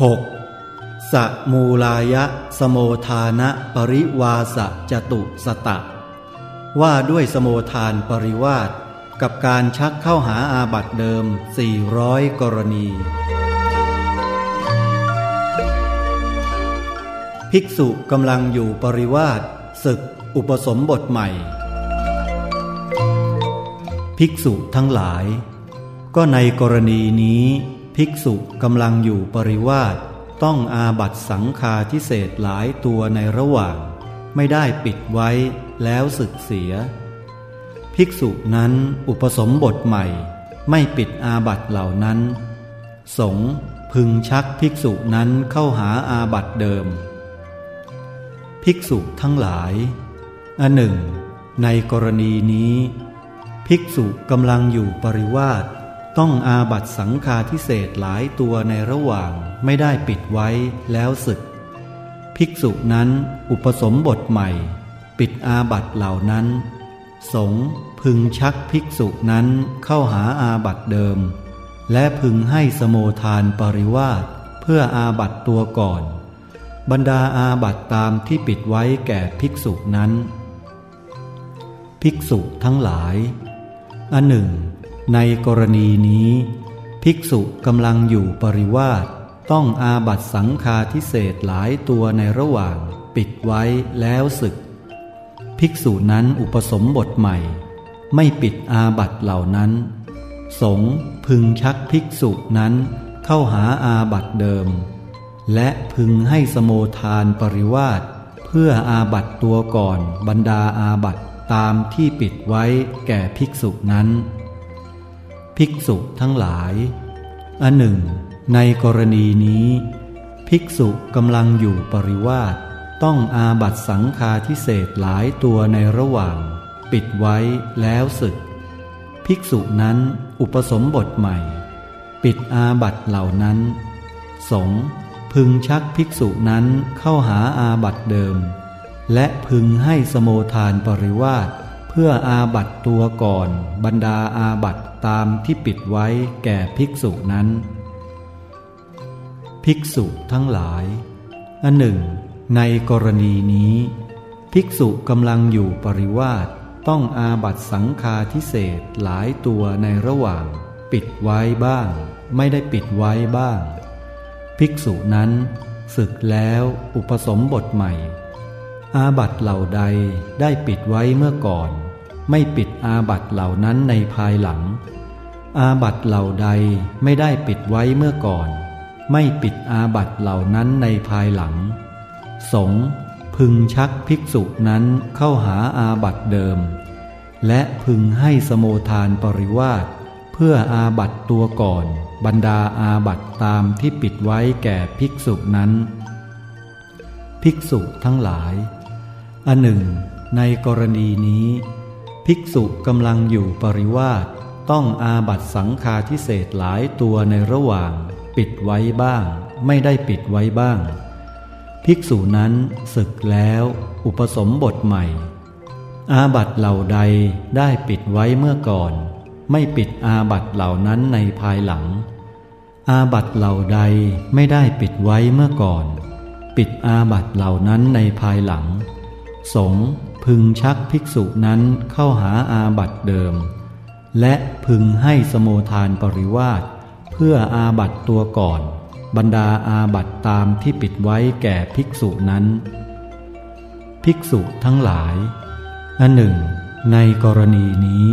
6. สมูลายะสโมทานะปริวาสจตุสตะ ว่าด้วยสโมทานปริวาสกับการชักเข้าหาอาบัตเดิม 400 กรณี ภิกษุกำลังอยู่ปริวาสศึกอุปสมบทใหม่ ภิกษุทั้งหลาย ก็ในกรณีนี้ ภิกษุกำลังอยู่ปริวาสต้องอาบัตสังคาทิเศษหลายตัวในระหว่าง ไม่ได้ปิดไว้แล้วศึกเสีย ภิกษุนั้นอุปสมบทใหม่ ไม่ปิดอาบัตเหล่านั้น สงพึงชักภิกษุนั้นเข้าหาอาบัตเดิม ภิกษุทั้งหลาย อันหนึ่ง ในกรณีนี้ ภิกษุกำลังอยู่ปริวาส ต้องอาบัตสังฆาทิเศษหลายตัวในระหว่างไม่ได้ปิดไว้แล้วศึก ภิกษุนั้นอุปสมบทใหม่ ปิดอาบัตเหล่านั้น สงพึงชักภิกษุนั้นเข้าหาอาบัตเดิม และพึงให้สโมทานปริวาสเพื่ออาบัตตัวก่อน บรรดาอาบัตตามที่ปิดไว้แก่ภิกษุนั้น ภิกษุทั้งหลายอันหนึ่ง ในกรณีนี้ ภิกษุกำลังอยู่ปริวาสต้องอาบัตสังฆาทิเศษหลายตัวในระหว่างปิดไว้แล้วศึก ภิกษุนั้นอุปสมบทใหม่ ไม่ปิดอาบัตเหล่านั้น สงพึงชักภิกษุนั้นเข้าหาอาบัตเดิม และพึงให้สโมทานปริวาสเพื่ออาบัตตัวก่อนบรรดาอาบัตตามที่ปิดไว้แก่ภิกษุนั้น ภิกษุทั้งหลาย อันหนึ่ง ในกรณีนี้ ภิกษุกำลังอยู่ปริวาสต้องอาบัตสังฆาทิเศษหลายตัวในระหว่าง ปิดไว้แล้วศึก ภิกษุนั้นอุปสมบทใหม่ ปิดอาบัตเหล่านั้น สงพึงชักภิกษุนั้นเข้าหาอาบัตเดิม และพึงให้สโมทานปริวาส เพื่ออาบัตตัวก่อน บรรดาอาบัตตามที่ปิดไว้แก่ภิกษุนั้น ภิกษุทั้งหลาย อันหนึ่ง ในกรณีนี้ ภิกษุกำลังอยู่ปริวาสต้องอาบัตสังฆาทิเศษหลายตัวในระหว่าง ปิดไว้บ้าง ไม่ได้ปิดไว้บ้าง ภิกษุนั้นศึกแล้วอุปสมบทใหม่ อาบัตเหล่าใดได้ปิดไว้เมื่อก่อน ไม่ปิดอาบัตเหล่านั้นในภายหลัง อาบัตเหล่าใดไม่ได้ปิดไว้เมื่อก่อน ไม่ปิดอาบัตเหล่านั้นในภายหลัง สงพึงชักภิกษุนั้นเข้าหาอาบัตเดิม และพึงให้สโมทานปริวาสเพื่ออาบัตตัวก่อน บรรดาอาบัตตามที่ปิดไว้แก่ภิกษุนั้น ภิกษุทั้งหลาย อันหนึ่ง ในกรณีนี้ ภิกษุกำลังอยู่ปริวาสต้องอาบัติสังฆาทิเสสหลายตัวในระหว่าง ปิดไว้บ้าง ไม่ได้ปิดไว้บ้าง ภิกษุนั้นสึกแล้ว อุปสมบทใหม่ อาบัติเหล่าใดได้ปิดไว้เมื่อก่อน ไม่ปิดอาบัติเหล่านั้นในภายหลัง อาบัติเหล่าใดไม่ได้ปิดไว้เมื่อก่อน ปิดอาบัติเหล่านั้นในภายหลัง สงฆ์พึงชักภิกษุนั้นเข้าหาอาบัตเดิม และพึงให้สโมทานปริวาสเพื่ออาบัตตัวก่อน บรรดาอาบัตตามที่ปิดไว้แก่ภิกษุนั้น ภิกษุทั้งหลายอันหนึ่ง ในกรณีนี้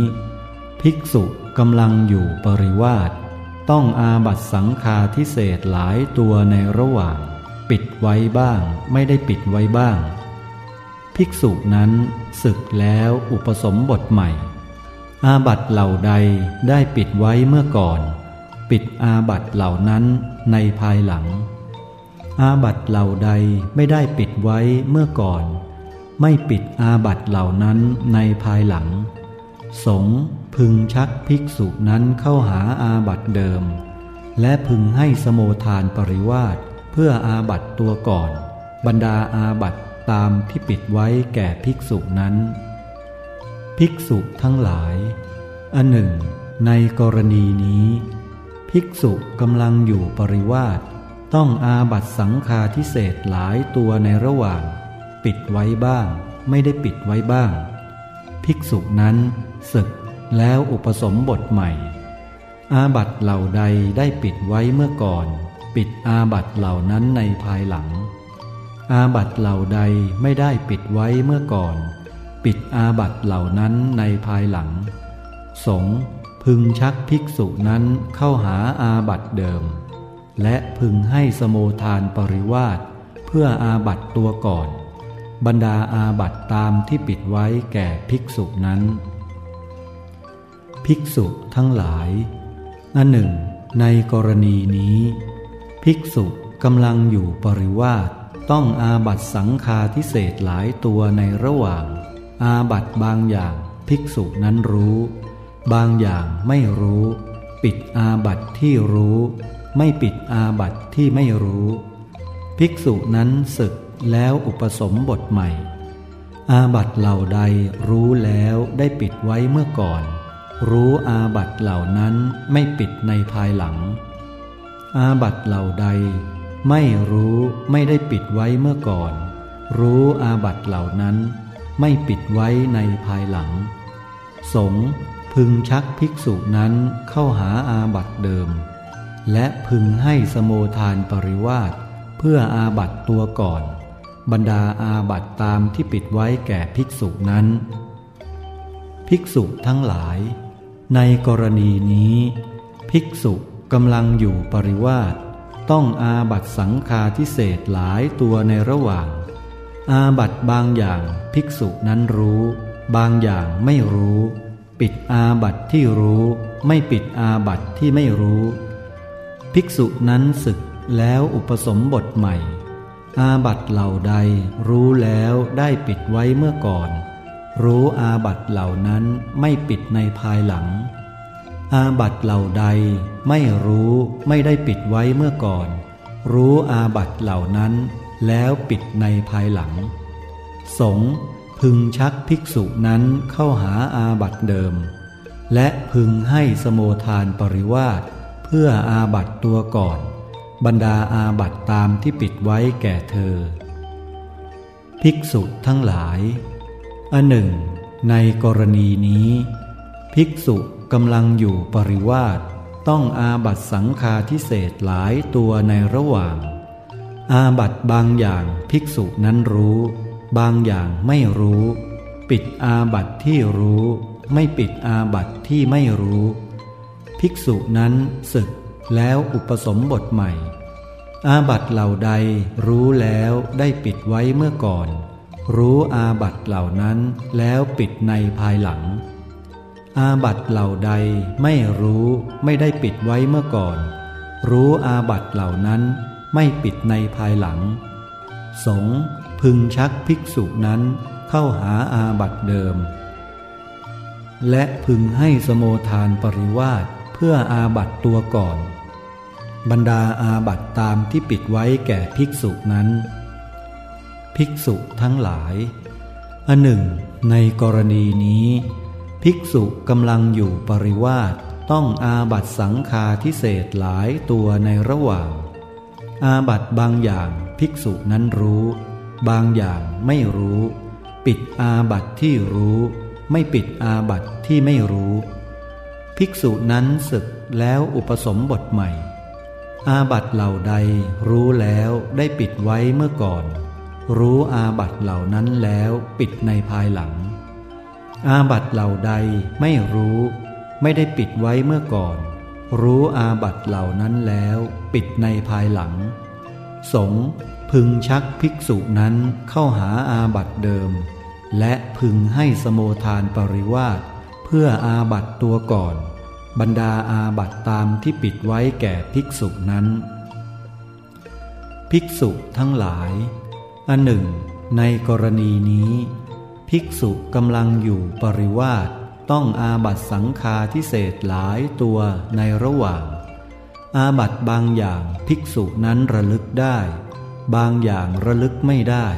ภิกษุกำลังอยู่ปริวาสต้องอาบัตสังฆาทิเศษหลายตัวในระหว่าง ปิดไว้บ้างไม่ได้ปิดไว้บ้าง ภิกษุนั้นศึกแล้วอุปสมบทใหม่ อาบัตเหล่าใดได้ปิดไว้เมื่อก่อน ปิดอาบัตเหล่านั้นในภายหลัง อาบัตเหล่าใดไม่ได้ปิดไว้เมื่อก่อน ไม่ปิดอาบัตเหล่านั้นในภายหลัง สงพึงชักภิกษุนั้นเข้าหาอาบัตเดิม และพึงให้สโมทานปริวาสเพื่ออาบัตตัวก่อน บรรดาอาบัต ตามที่ปิดไว้แก่ภิกษุนั้น ภิกษุทั้งหลาย อันหนึ่ง ในกรณีนี้ ภิกษุกำลังอยู่ปริวาสต้องอาบัตสังฆาทิเศษหลายตัวในระหว่าง ปิดไว้บ้าง ไม่ได้ปิดไว้บ้าง ภิกษุนั้นศึกแล้วอุปสมบทใหม่ อาบัตเหล่าใดได้ปิดไว้เมื่อก่อน ปิดอาบัตเหล่านั้นในภายหลัง อาบัตเหล่าใดไม่ได้ปิดไว้เมื่อก่อน ปิดอาบัตเหล่านั้นในภายหลัง สงพึงชักภิกษุนั้นเข้าหาอาบัตเดิม และพึงให้สโมทานปริวาสเพื่ออาบัตตัวก่อน บรรดาอาบัตตามที่ปิดไว้แก่ภิกษุนั้น ภิกษุทั้งหลายอันหนึ่ง ในกรณีนี้ ภิกษุกำลังอยู่ปริวาส ต้องอาบัตสังฆาทิเศษหลายตัวในระหว่าง อาบัตบางอย่างภิกษุนั้นรู้ บางอย่างไม่รู้ ปิดอาบัตที่รู้ ไม่ปิดอาบัตที่ไม่รู้ ภิกษุนั้นสึกแล้วอุปสมบทใหม่ อาบัติเหล่าใดรู้แล้วได้ปิดไว้เมื่อก่อน รู้อาบัติเหล่านั้นไม่ปิดในภายหลัง อาบัติเหล่าใด ไม่รู้ไม่ได้ปิดไว้เมื่อก่อน รู้อาบัติเหล่านั้น ไม่ปิดไว้ในภายหลัง สงฆ์พึงชักภิกษุนั้นเข้าหาอาบัติเดิม และพึงให้สโมทานปริวาสเพื่ออาบัตตัวก่อน บรรดาอาบัตตามที่ปิดไว้แก่ภิกษุนั้น ภิกษุทั้งหลาย ในกรณีนี้ ภิกษุกำลังอยู่ปริวาส ต้องอาบัตสังฆาทิเศษหลายตัวในระหว่าง อาบัตบางอย่างภิกษุนั้นรู้ บางอย่างไม่รู้ ปิดอาบัติที่รู้ ไม่ปิดอาบัติที่ไม่รู้ ภิกษุนั้นสึกแล้วอุปสมบทใหม่ อาบัติเหล่าใดรู้แล้วได้ปิดไว้เมื่อก่อน รู้อาบัติเหล่านั้นไม่ปิดในภายหลัง อาบัติเหล่าใดไม่รู้ไม่ได้ปิดไว้เมื่อก่อน รู้อาบัติเหล่านั้น แล้วปิดในภายหลัง สงพึงชักภิกษุนั้นเข้าหาอาบัตเดิม และพึงให้สโมทานปริวาสเพื่ออาบัตตัวก่อน บรรดาอาบัตตามที่ปิดไว้แก่เธอ ภิกษุทั้งหลายอันหนึ่ง ในกรณีนี้ ภิกษุ กำลังอยู่ปริวาสต้องอาบัตสังฆาทิเศษหลายตัวในระหว่าง อาบัตบางอย่างภิกษุนั้นรู้ บางอย่างไม่รู้ ปิดอาบัตที่รู้ ไม่ปิดอาบัตที่ไม่รู้ ภิกษุนั้นศึกแล้วอุปสมบทใหม่ อาบัตเหล่าใดรู้แล้วได้ปิดไว้เมื่อก่อน รู้อาบัตเหล่านั้นแล้วปิดในภายหลัง อาบัตเหล่าใดไม่รู้ไม่ได้ปิดไว้เมื่อก่อน รู้อาบัตเหล่านั้นไม่ปิดในภายหลัง สงพึงชักภิกษุนั้นเข้าหาอาบัตเดิม และพึงให้สโมทานปริวาสเพื่ออาบัตตัวก่อน บรรดาอาบัตตามที่ปิดไว้แก่ภิกษุนั้น ภิกษุทั้งหลายอันหนึ่ง ในกรณีนี้ ภิกษุกำลังอยู่ปริวาสต้องอาบัตสังฆาทิเศษหลายตัวในระหว่าง อาบัตบางอย่างภิกษุนั้นรู้ บางอย่างไม่รู้ ปิดอาบัตที่รู้ ไม่ปิดอาบัตที่ไม่รู้ ภิกษุนั้นศึกแล้วอุปสมบทใหม่ อาบัตเหล่าใดรู้แล้วได้ปิดไว้เมื่อก่อน รู้อาบัตเหล่านั้นแล้วปิดในภายหลัง อาบัตเหล่าใดไม่รู้ ไม่ได้ปิดไว้เมื่อก่อน รู้อาบัตเหล่านั้นแล้วปิดในภายหลัง สงพึงชักภิกษุนั้นเข้าหาอาบัตเดิม และพึงให้สโมทานปริวาสเพื่ออาบัตตัวก่อน บรรดาอาบัตตามที่ปิดไว้แก่ภิกษุนั้น ภิกษุทั้งหลายอันหนึ่ง ในกรณีนี้ ภิกษุกำลังอยู่ปริวาสต้องอาบัตสังฆาทิเศษหลายตัวในระหว่าง อาบัตบางอย่างภิกษุนั้นระลึกได้ บางอย่างระลึกไม่ได้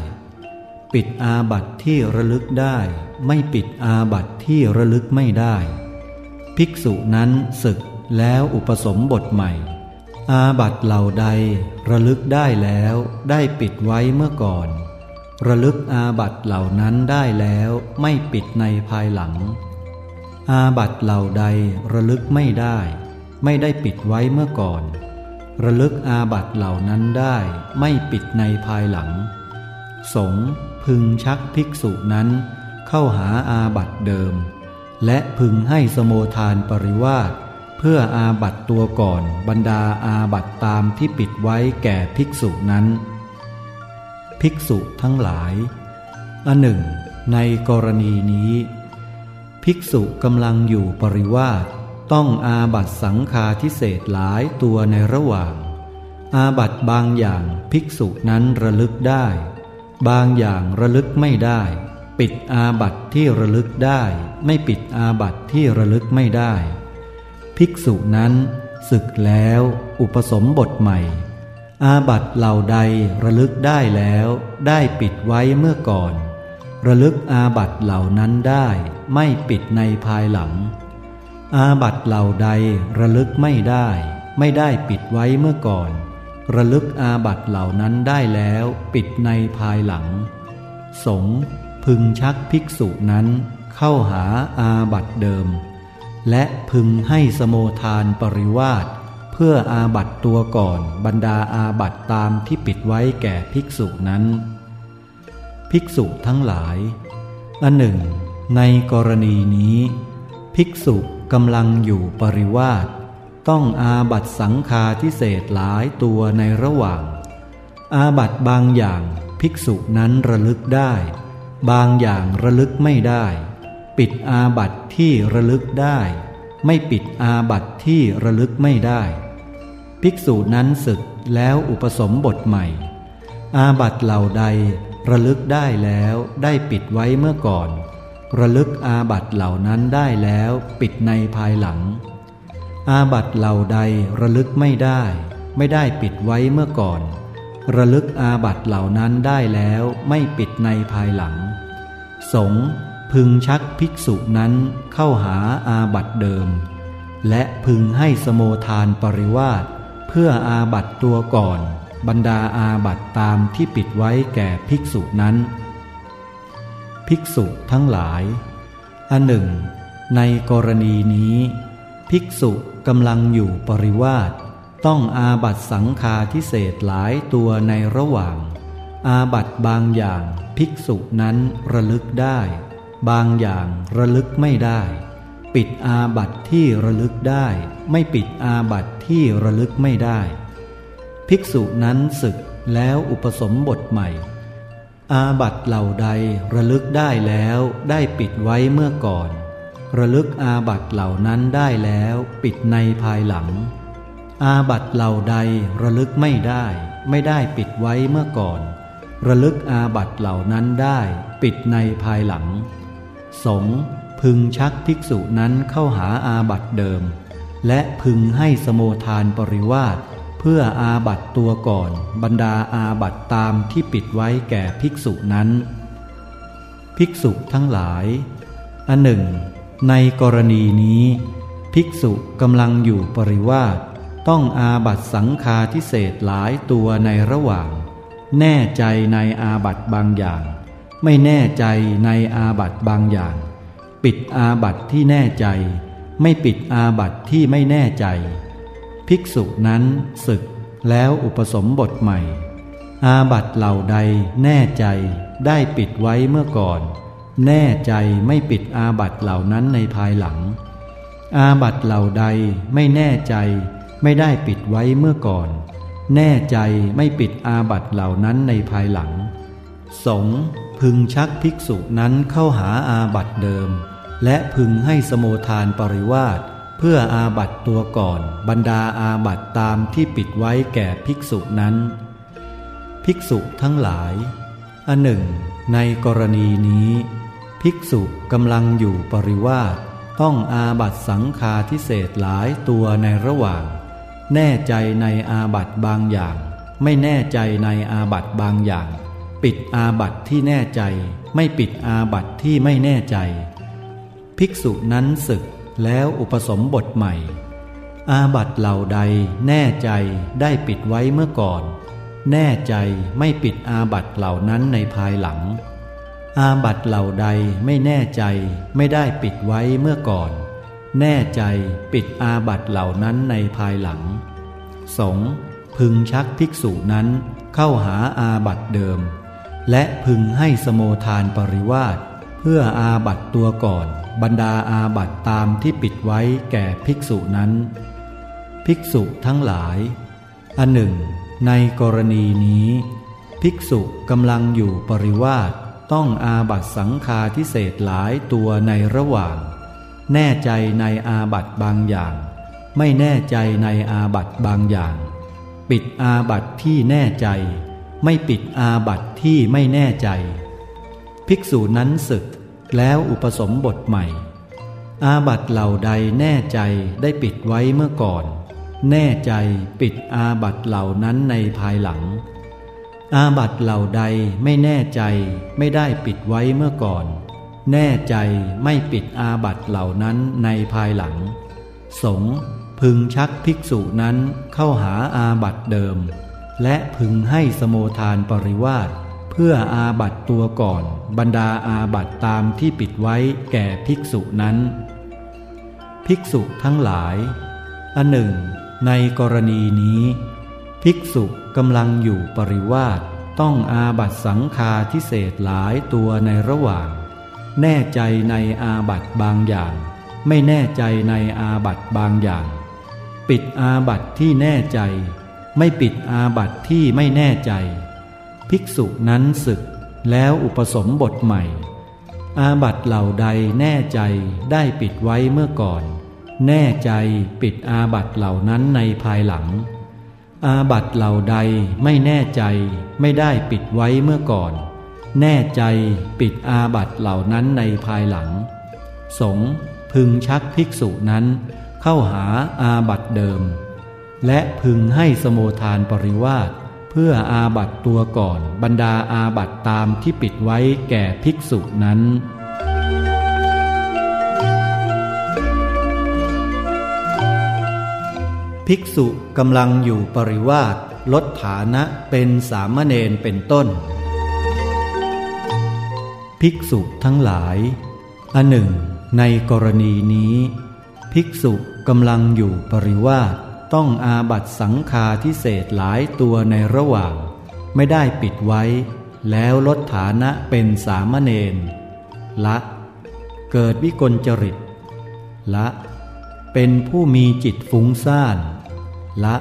ปิดอาบัตที่ระลึกได้ ไม่ปิดอาบัตที่ระลึกไม่ได้ ภิกษุนั้นศึกแล้วอุปสมบทใหม่ อาบัตเหล่าใดระลึกได้แล้วได้ปิดไว้เมื่อก่อน ระลึกอาบัตเหล่านั้นได้แล้วไม่ปิดในภายหลัง อาบัตเหล่าใดระลึกไม่ได้ ไม่ได้ปิดไว้เมื่อก่อน ระลึกอาบัตเหล่านั้นได้ไม่ปิดในภายหลัง สงพึงชักภิกษุนั้น เข้าหาอาบัตเดิม และพึงให้สโมทานปริวาสเพื่ออาบัตตัวก่อนบรรดาอาบัตตามที่ปิดไว้แก่ภิกษุนั้น ภิกษุทั้งหลาย อันหนึ่ง ในกรณีนี้ ภิกษุกำลังอยู่ปริวาสต้องอาบัตสังฆาทิเศษหลายตัวในระหว่าง อาบัตบางอย่างภิกษุนั้นระลึกได้ บางอย่างระลึกไม่ได้ ปิดอาบัตที่ระลึกได้ ไม่ปิดอาบัตที่ระลึกไม่ได้ ภิกษุนั้นศึกแล้วอุปสมบทใหม่ อาบัตเหล่าใดระลึกได้แล้วได้ปิดไว้เมื่อก่อน ระลึกอาบัตเหล่านั้นได้ไม่ปิดในภายหลัง อาบัตเหล่าใดระลึกไม่ได้ ไม่ได้ปิดไว้เมื่อก่อน ระลึกอาบัตเหล่านั้นได้แล้วปิดในภายหลัง สงพึงชักภิกษุนั้นเข้าหาอาบัตเดิม และพึงให้สโมทานปริวาส พื่ออาบัตตัวก่อนบรรดาอาบัตตามที่ปิดไว้แก่ภิกษุนั้น ภิกษุทั้งหลาย อันหนึ่ง ในกรณีนี้ ภิกษุกำลังอยู่ปริวาสต้องอาบัตสังฆาทิเศษหลายตัวในระหว่าง อาบัตบางอย่างภิกษุนั้นระลึกได้ บางอย่างระลึกไม่ได้ ปิดอาบัตที่ระลึกได้ไม่ปิดอาบัตที่ระลึกไม่ได้ ภิกษุนั้นศึกแล้วอุปสมบทใหม่ อาบัตเหล่าใดระลึกได้แล้วได้ปิดไว้เมื่อก่อน ระลึกอาบัตเหล่านั้นได้แล้วปิดในภายหลัง อาบัตเหล่าใดระลึกไม่ได้ ไม่ได้ปิดไว้เมื่อก่อน ระลึกอาบัตเหล่านั้นได้แล้วไม่ปิดในภายหลัง สงพึงชักภิกษุนั้นเข้าหาอาบัตเดิม และพึงให้สโมทานปริวาส เพื่ออาบัตตัวก่อน บรรดาอาบัตตามที่ปิดไว้แก่ภิกษุนั้น ภิกษุทั้งหลาย อันหนึ่ง ในกรณีนี้ ภิกษุกำลังอยู่ปริวาสต้องอาบัตสังฆาทิเศษหลายตัวในระหว่าง อาบัตบางอย่างภิกษุนั้นระลึกได้ บางอย่างระลึกไม่ได้ ปิดอาบัตที่ระลึกได้ ไม่ปิดอาบัตที่ระลึกไม่ได้ ภิกษุนั้นศึกแล้วอุปสมบทใหม่ อาบัตเหล่าใดระลึกได้แล้วได้ปิดไว้เมื่อก่อน ระลึกอาบัตเหล่านั้นได้แล้วปิดในภายหลัง อาบัตเหล่าใดระลึกไม่ได้ ไม่ได้ปิดไว้เมื่อก่อน ระลึกอาบัตเหล่านั้นได้ปิดในภายหลังสงพึงชักภิกษุนั้นเข้าหาอาบัตเดิม และพึงให้สโมทานปริวาสเพื่ออาบัตตัวก่อน บรรดาอาบัตตามที่ปิดไว้แก่ภิกษุนั้น ภิกษุทั้งหลาย อันหนึ่ง ในกรณีนี้ ภิกษุกำลังอยู่ปริวาสต้องอาบัตสังฆาทิเศษหลายตัวในระหว่าง แน่ใจในอาบัตบางอย่าง ไม่แน่ใจในอาบัตบางอย่าง ปิดอาบัตที่แน่ใจ ไม่ปิดอาบัติที่ไม่แน่ใจ ภิกษุนั้นสึกแล้วอุปสมบทใหม่ อาบัติเหล่าใดแน่ใจได้ปิดไว้เมื่อก่อน แน่ใจไม่ปิดอาบัติเหล่านั้นในภายหลัง อาบัติเหล่าใดไม่แน่ใจไม่ได้ปิดไว้เมื่อก่อน แน่ใจไม่ปิดอาบัติเหล่านั้นในภายหลัง สงฆ์พึงชักภิกษุนั้นเข้าหาอาบัติเดิม และพึงให้สโมทานปริวาสเพื่ออาบัตตัวก่อน บรรดาอาบัตตามที่ปิดไว้แก่ภิกษุนั้น ภิกษุทั้งหลาย อันหนึ่ง ในกรณีนี้ ภิกษุกำลังอยู่ปริวาสต้องอาบัตสังฆาทิเศษหลายตัวในระหว่าง แน่ใจในอาบัตบางอย่าง ไม่แน่ใจในอาบัตบางอย่าง ปิดอาบัตที่แน่ใจ ไม่ปิดอาบัตที่ไม่แน่ใจ ภิกษุนั้นศึกแล้วอุปสมบทใหม่ อาบัตเหล่าใดแน่ใจได้ปิดไว้เมื่อก่อน แน่ใจไม่ปิดอาบัตเหล่านั้นในภายหลัง อาบัตเหล่าใดไม่แน่ใจไม่ได้ปิดไว้เมื่อก่อน แน่ใจปิดอาบัตเหล่านั้นในภายหลังสงพึงชักภิกษุนั้นเข้าหาอาบัตเดิม และพึงให้สโมทานปริวาส เพื่ออาบัตตัวก่อน บรรดาอาบัตตามที่ปิดไว้แก่ภิกษุนั้น ภิกษุทั้งหลาย อันหนึ่ง ในกรณีนี้ ภิกษุกำลังอยู่ปริวาสต้องอาบัตสังฆาทิเศษหลายตัวในระหว่าง แน่ใจในอาบัตบางอย่าง ไม่แน่ใจในอาบัตบางอย่าง ปิดอาบัตที่แน่ใจ ไม่ปิดอาบัตที่ไม่แน่ใจ ภิกษุนั้นศึกแล้วอุปสมบทใหม่ อาบัตเหล่าใดแน่ใจได้ปิดไว้เมื่อก่อน แน่ใจปิดอาบัตเหล่านั้นในภายหลัง อาบัตเหล่าใดไม่แน่ใจไม่ได้ปิดไว้เมื่อก่อน แน่ใจไม่ปิดอาบัตเหล่านั้นในภายหลัง สงพึงชักภิกษุนั้นเข้าหาอาบัตเดิม และพึงให้สโมทานปริวาส เพื่ออาบัตตัวก่อน บรรดาอาบัตตามที่ปิดไว้แก่ภิกษุนั้น ภิกษุทั้งหลาย อันหนึ่ง ในกรณีนี้ ภิกษุกำลังอยู่ปริวาสต้องอาบัตสังฆาทิเศษหลายตัวในระหว่าง แน่ใจในอาบัตบางอย่าง ไม่แน่ใจในอาบัตบางอย่าง ปิดอาบัตที่แน่ใจ ไม่ปิดอาบัตที่ไม่แน่ใจ ภิกษุนั้นศึกแล้วอุปสมบทใหม่ อาบัตเหล่าใดแน่ใจได้ปิดไว้เมื่อก่อน แน่ใจปิดอาบัตเหล่านั้นในภายหลัง อาบัตเหล่าใดไม่แน่ใจไม่ได้ปิดไว้เมื่อก่อน แน่ใจปิดอาบัตเหล่านั้นในภายหลัง สงพึงชักภิกษุนั้นเข้าหาอาบัตเดิม และพึงให้สโมทานปริวาส เพื่ออาบัตตัวก่อนบรรดาอาบัตตามที่ปิดไว้แก่ภิกษุนั้น ภิกษุกำลังอยู่ปริวาสลดฐานะเป็นสามเณรเป็นต้น ภิกษุทั้งหลาย อันหนึ่ง ในกรณีนี้ ภิกษุกำลังอยู่ปริวาส ต้องอาบัตสังคาทิเศษหลายตัวในระหว่าง ไม่ได้ปิดไว้ แล้วลดฐานะเป็นสามเณรละ เกิดวิกลจริต ละ เป็นผู้มีจิตฟุ้งซ่าน ละ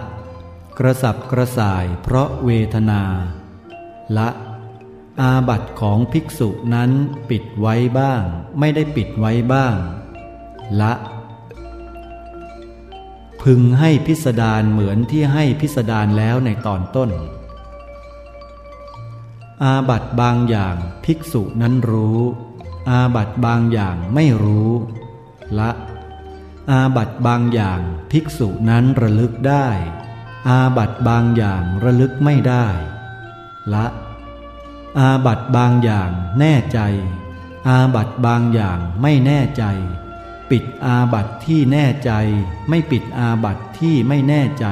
กระสับกระส่ายเพราะเวทนา ละ อาบัตของภิกษุนั้นปิดไว้บ้าง ไม่ได้ปิดไว้บ้าง ละ พึงให้พิสดารเหมือนที่ให้พิสดารแล้วในตอนต้น อาบัตบางอย่างภิกษุนั้นรู้ อาบัตบางอย่างไม่รู้ ละ อาบัตบางอย่างภิกษุนั้นระลึกได้ อาบัตบางอย่างระลึกไม่ได้ ละ อาบัตบางอย่างแน่ใจ อาบัตบางอย่างไม่แน่ใจ ปิดอาบัติที่แน่ใจไม่ปิดอาบัติที่ไม่แน่ใจ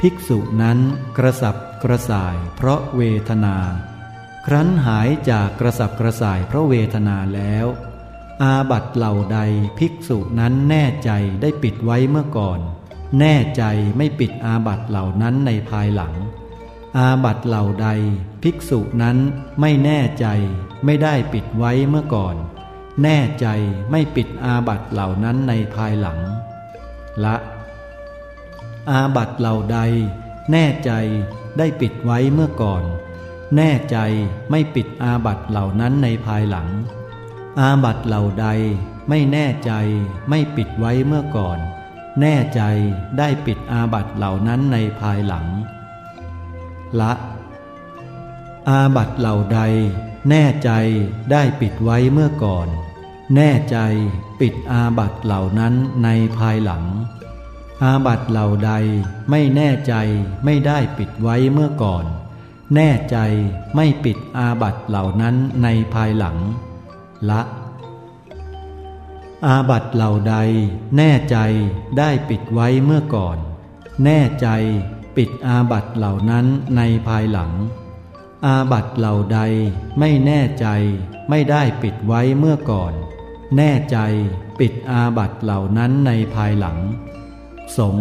ภิกษุนั้นกระสับกระส่ายเพราะเวทนา ครั้นหายจากกระสับกระส่ายเพราะเวทนาแล้ว อาบัติเหล่าใดภิกษุนั้นแน่ใจได้ปิดไว้เมื่อก่อน แน่ใจไม่ปิดอาบัติเหล่านั้นในภายหลัง อาบัติเหล่าใด ภิกษุนั้นไม่แน่ใจไม่ได้ปิดไว้เมื่อก่อน แน่ใจไม่ปิดอาบัติเหล่านั้นในภายหลัง ละ อาบัติเหล่าใด แน่ใจได้ปิดไว้เมื่อก่อน แน่ใจไม่ปิดอาบัติเหล่านั้นในภายหลัง อาบัติเหล่าใดไม่แน่ใจไม่ปิดไว้เมื่อก่อน แน่ใจได้ปิดอาบัติเหล่านั้นในภายหลัง ละ อาบัตเหล่าใด แน่ใจได้ปิดไว้เมื่อก่อน แน่ใจปิดอาบัตเหล่านั้นในภายหลัง อาบัตเหล่าใดไม่แน่ใจไม่ได้ปิดไว้เมื่อก่อน แน่ใจไม่ปิดอาบัตเหล่านั้นในภายหลัง ละ อาบัตเหล่าใด แน่ใจได้ปิดไว้เมื่อก่อน แน่ใจปิดอาบัตเหล่านั้นในภายหลัง อาบัตเหล่าใดไม่แน่ใจไม่ได้ปิดไว้เมื่อก่อน แน่ใจปิดอาบัตเหล่านั้นในภายหลัง สง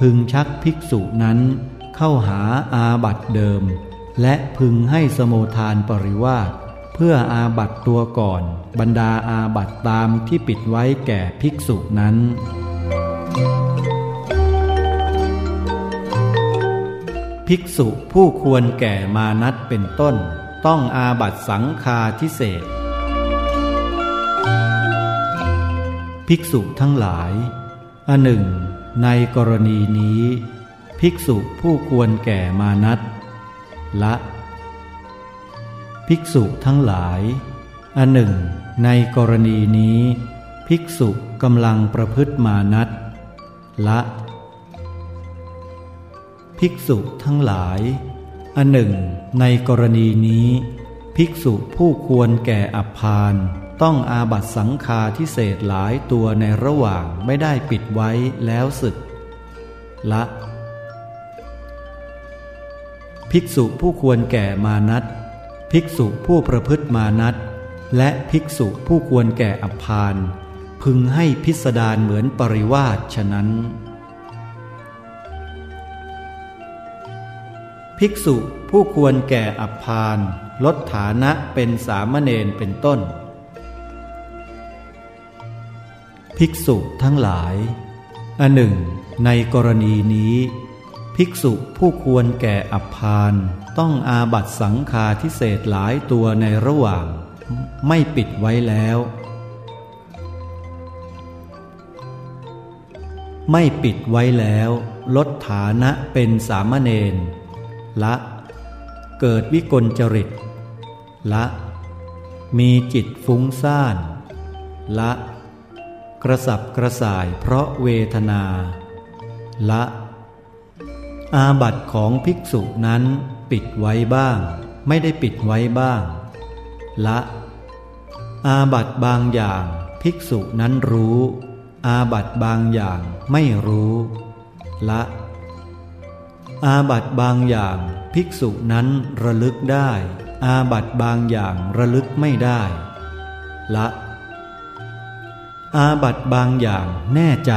พึงชักภิกษุนั้น เข้าหาอาบัตเดิม และพึงให้สโมทานปริวาสเพื่ออาบัตตัวก่อน บรรดาอาบัตตามที่ปิดไว้แก่ภิกษุนั้น ภิกษุผู้ควรแก่มานัดเป็นต้น ต้องอาบัตสังคาทิเศษภิกษุทั้งหลาย อันหนึ่ง ในกรณีนี้ ภิกษุผู้ควรแก่มานัดละ ภิกษุทั้งหลาย อันหนึ่ง ในกรณีนี้ ภิกษุกำลังประพฤติมานัดละ ภิกษุทั้งหลาย อันหนึ่ง ในกรณีนี้ ภิกษุผู้ควรแก่อัพาน ต้องอาบัตสังคาทิเศษหลายตัวในระหว่างไม่ได้ปิดไว้แล้วศึก ละ ภิกษุผู้ควรแก่มานัตภิกษุผู้ประพฤติมานัตและภิกษุผู้ควรแก่อัพาน พึงให้พิสดารเหมือนปริวาสฉะนั้น ภิกษุผู้ควรแก่อัพานลดฐานะเป็นสามเณรเป็นต้น ภิกษุทั้งหลาย อันหนึ่ง ในกรณีนี้ ภิกษุผู้ควรแก่อัพานต้องอาบัตสังคาทิเศษหลายตัวในระหว่าง ไม่ปิดไว้แล้ว ไม่ปิดไว้แล้ว ลดฐานะเป็นสามเณร ละ เกิดวิกลจริต ละ มีจิตฟุ้งซ่าน ละ กระสับกระส่ายเพราะเวทนา ละ อาบัตของภิกษุนั้นปิดไว้บ้าง ไม่ได้ปิดไว้บ้าง ละ อาบัตบางอย่างภิกษุนั้นรู้ อาบัตบางอย่างไม่รู้ ละ อาบัตบางอย่างภิกษุนั้นระลึกได้ อาบัตบางอย่างระลึกไม่ได้ ละ อาบัตบางอย่างแน่ใจ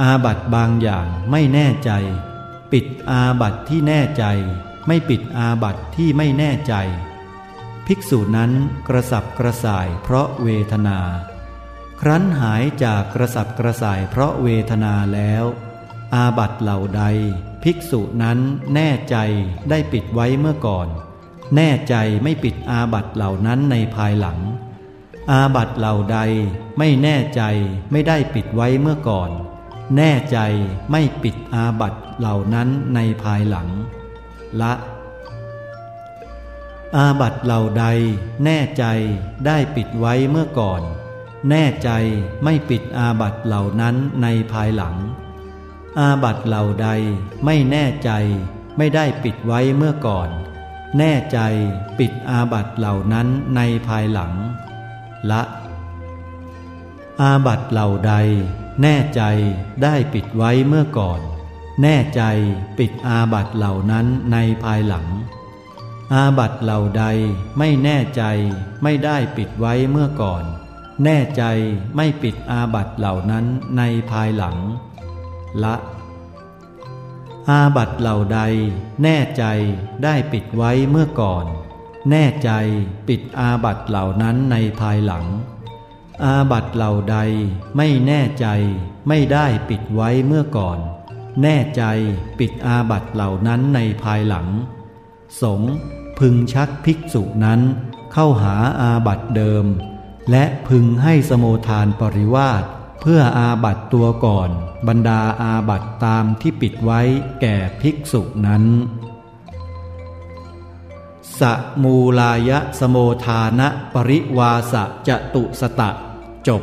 อาบัตบางอย่างไม่แน่ใจ ปิดอาบัตที่แน่ใจ ไม่ปิดอาบัตที่ไม่แน่ใจ ภิกษุนั้นกระสับกระส่ายเพราะเวทนา ครั้นหายจากกระสับกระส่ายเพราะเวทนาแล้ว อาบัตเหล่าใด ภิกษุนั้นแน่ใจได้ปิดไว้เมื่อก่อน แน่ใจไม่ปิดอาบัตเหล่านั้นในภายหลัง อาบัตเหล่าใดไม่แน่ใจไม่ได้ปิดไว้เมื่อก่อน แน่ใจไม่ปิดอาบัติเหล่านั้นในภายหลัง ละ อาบัติเหล่าใด แน่ใจได้ปิดไว้เมื่อก่อน แน่ใจไม่ปิดอาบัติเหล่านั้นในภายหลัง อาบัติเหล่าใดไม่แน่ใจไม่ได้ปิดไว้เมื่อก่อน แน่ใจปิดอาบัติเหล่านั้นในภายหลัง ละ อาบัตเหล่าใด แน่ใจได้ปิดไว้เมื่อก่อน แน่ใจปิดอาบัตเหล่านั้นในภายหลัง อาบัตเหล่าใดไม่แน่ใจไม่ได้ปิดไว้เมื่อก่อน แน่ใจไม่ปิดอาบัตเหล่านั้นในภายหลัง ละ อาบัตเหล่าใด แน่ใจได้ปิดไว้เมื่อก่อน แน่ใจปิดอาบัติเหล่านั้นในภายหลัง อาบัติเหล่าใดไม่แน่ใจไม่ได้ปิดไว้เมื่อก่อน แน่ใจปิดอาบัติเหล่านั้นในภายหลัง สงฆ์พึงชักภิกษุนั้นเข้าหาอาบัติเดิม และพึงให้สโมธานปริวาส เพื่ออาบัติตัวก่อน บรรดาอาบัตตามที่ปิดไว้แก่ภิกษุนั้นสมูลายะสโมทานะปริวาสะจตุสตะ จบ